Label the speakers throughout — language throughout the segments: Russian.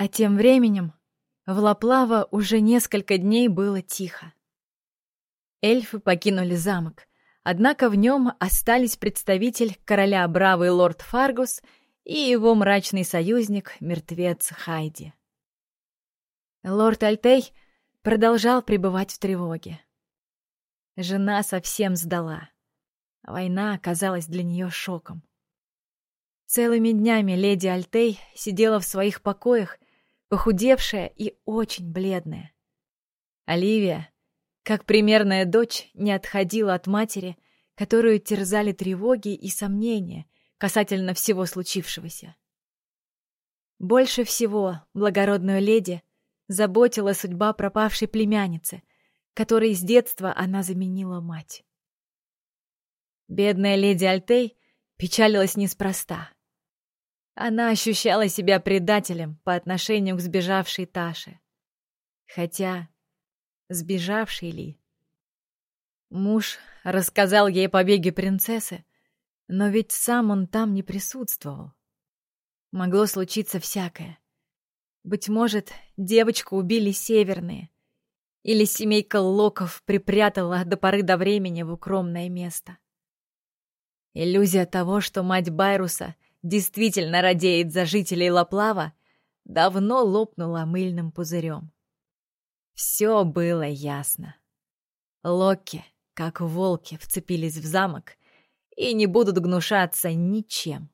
Speaker 1: А тем временем в Лаплава уже несколько дней было тихо. Эльфы покинули замок, однако в нем остались представитель короля Бравый лорд Фаргус и его мрачный союзник, мертвец Хайди. Лорд Альтей продолжал пребывать в тревоге. Жена совсем сдала. Война оказалась для нее шоком. Целыми днями леди Альтей сидела в своих покоях, похудевшая и очень бледная. Оливия, как примерная дочь, не отходила от матери, которую терзали тревоги и сомнения касательно всего случившегося. Больше всего благородную леди заботила судьба пропавшей племянницы, которой с детства она заменила мать. Бедная леди Альтей печалилась неспроста. Она ощущала себя предателем по отношению к сбежавшей Таше. Хотя, сбежавшей ли? Муж рассказал ей о побеге принцессы, но ведь сам он там не присутствовал. Могло случиться всякое. Быть может, девочку убили северные, или семейка Локов припрятала до поры до времени в укромное место. Иллюзия того, что мать Байруса — действительно радеет за жителей Лаплава, давно лопнула мыльным пузырем. Все было ясно. Локи, как волки, вцепились в замок и не будут гнушаться ничем.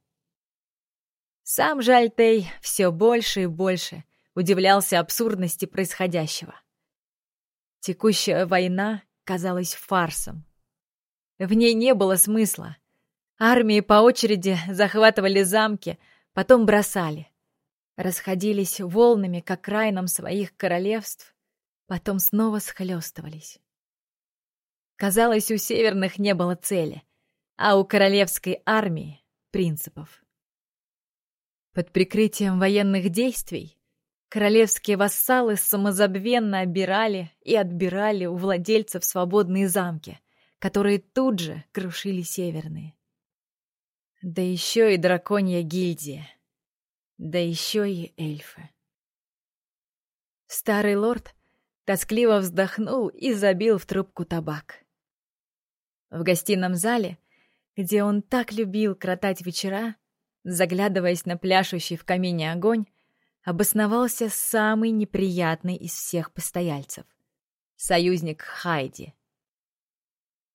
Speaker 1: Сам же Альтей все больше и больше удивлялся абсурдности происходящего. Текущая война казалась фарсом. В ней не было смысла, Армии по очереди захватывали замки, потом бросали. Расходились волнами к окраинам своих королевств, потом снова схлестывались. Казалось, у северных не было цели, а у королевской армии — принципов. Под прикрытием военных действий королевские вассалы самозабвенно обирали и отбирали у владельцев свободные замки, которые тут же крушили северные. Да еще и драконья гильдия. Да еще и эльфы. Старый лорд тоскливо вздохнул и забил в трубку табак. В гостином зале, где он так любил кротать вечера, заглядываясь на пляшущий в камине огонь, обосновался самый неприятный из всех постояльцев — союзник Хайди.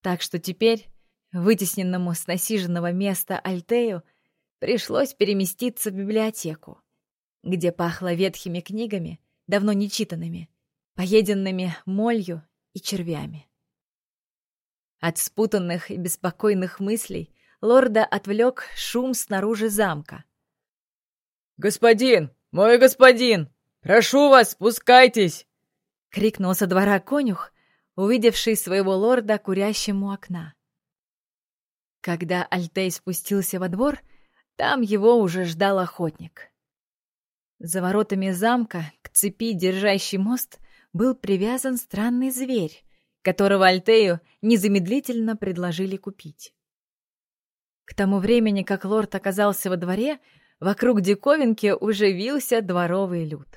Speaker 1: Так что теперь Вытесненному с насиженного места Альтею пришлось переместиться в библиотеку, где пахло ветхими книгами, давно не читанными, поеденными молью и червями. От спутанных и беспокойных мыслей лорда отвлек шум снаружи замка.
Speaker 2: «Господин! Мой господин! Прошу вас, спускайтесь!»
Speaker 1: — крикнул со двора конюх, увидевший своего лорда курящему окна. Когда Альтей спустился во двор, там его уже ждал охотник. За воротами замка к цепи, держащий мост, был привязан странный зверь, которого Альтею незамедлительно предложили купить. К тому времени, как лорд оказался во дворе, вокруг диковинки уже вился дворовый люд.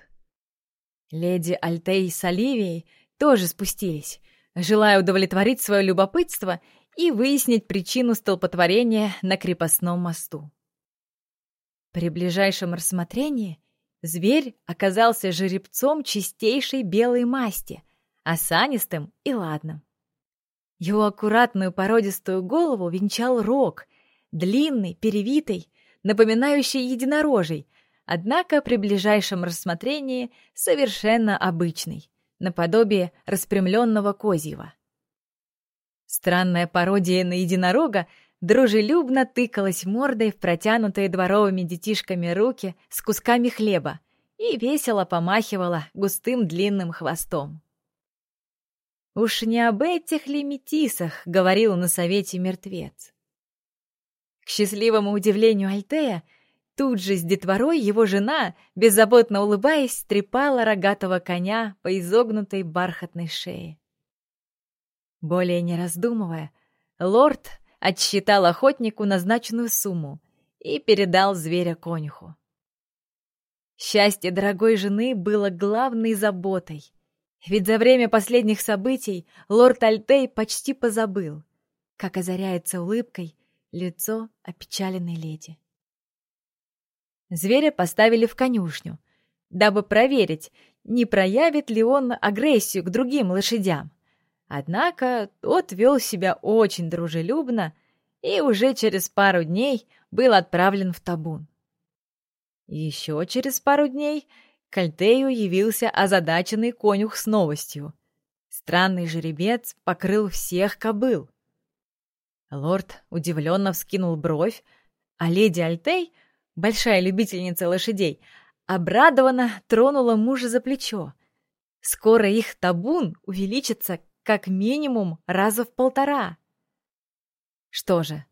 Speaker 1: Леди Альтей с Оливией тоже спустились, желая удовлетворить свое любопытство и выяснить причину столпотворения на крепостном мосту. При ближайшем рассмотрении зверь оказался жеребцом чистейшей белой масти, осанистым и ладным. Его аккуратную породистую голову венчал рог, длинный, перевитый, напоминающий единорожий, однако при ближайшем рассмотрении совершенно обычный, наподобие распрямленного козьего. Странная пародия на единорога дружелюбно тыкалась мордой в протянутые дворовыми детишками руки с кусками хлеба и весело помахивала густым длинным хвостом. Уж не об этих ли метисах говорил на совете мертвец. К счастливому удивлению Альтея, тут же с детворой его жена, беззаботно улыбаясь, трепала рогатого коня по изогнутой бархатной шее. Более не раздумывая, лорд отсчитал охотнику назначенную сумму и передал зверя конюху. Счастье дорогой жены было главной заботой. Ведь за время последних событий лорд Альтей почти позабыл, как озаряется улыбкой лицо опечаленной леди. Зверя поставили в конюшню, дабы проверить, не проявит ли он агрессию к другим лошадям. Однако тот вел себя очень дружелюбно и уже через пару дней был отправлен в табун. Еще через пару дней к Альтею явился озадаченный конюх с новостью. Странный жеребец покрыл всех кобыл. Лорд удивленно вскинул бровь, а леди Альтей, большая любительница лошадей, обрадованно тронула мужа за плечо. Скоро их табун увеличится как минимум раза в полтора. Что же,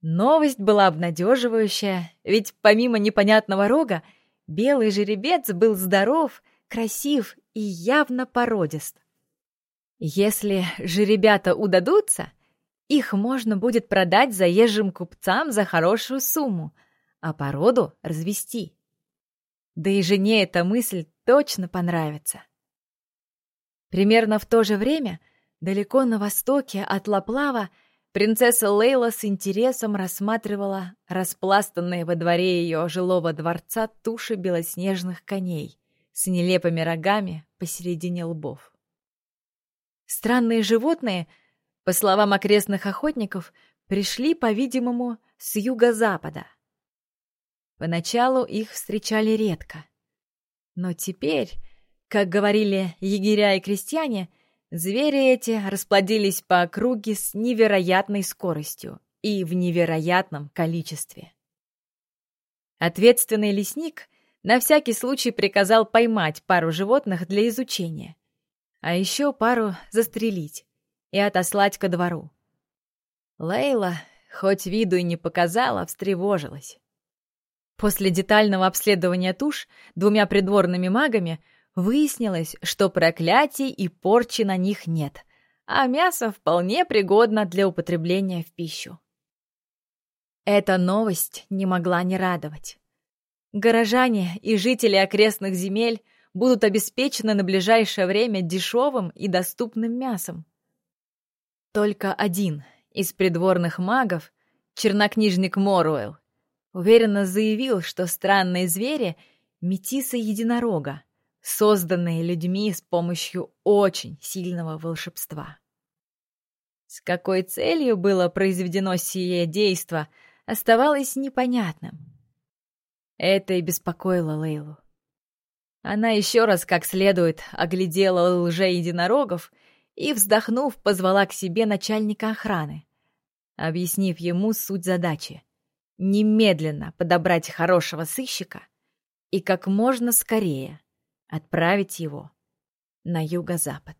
Speaker 1: новость была обнадеживающая, ведь помимо непонятного рога, белый жеребец был здоров, красив и явно породист. Если жеребята удадутся, их можно будет продать заезжим купцам за хорошую сумму, а породу развести. Да и жене эта мысль точно понравится. Примерно в то же время, далеко на востоке от Лаплава, принцесса Лейла с интересом рассматривала распластанные во дворе ее жилого дворца туши белоснежных коней с нелепыми рогами посередине лбов. Странные животные — по словам окрестных охотников, пришли, по-видимому, с юго-запада. Поначалу их встречали редко. Но теперь, как говорили егеря и крестьяне, звери эти расплодились по округе с невероятной скоростью и в невероятном количестве. Ответственный лесник на всякий случай приказал поймать пару животных для изучения, а еще пару застрелить и отослать ко двору. Лейла, хоть виду и не показала, встревожилась. После детального обследования туш двумя придворными магами выяснилось, что проклятий и порчи на них нет, а мясо вполне пригодно для употребления в пищу. Эта новость не могла не радовать. Горожане и жители окрестных земель будут обеспечены на ближайшее время дешевым и доступным мясом. Только один из придворных магов, чернокнижник Моруэлл, уверенно заявил, что странные звери — метисы единорога, созданные людьми с помощью очень сильного волшебства. С какой целью было произведено сие действо, оставалось непонятным. Это и беспокоило Лейлу. Она еще раз как следует оглядела лже-единорогов — и, вздохнув, позвала к себе начальника охраны, объяснив ему суть задачи — немедленно подобрать хорошего сыщика и как можно скорее отправить его на юго-запад.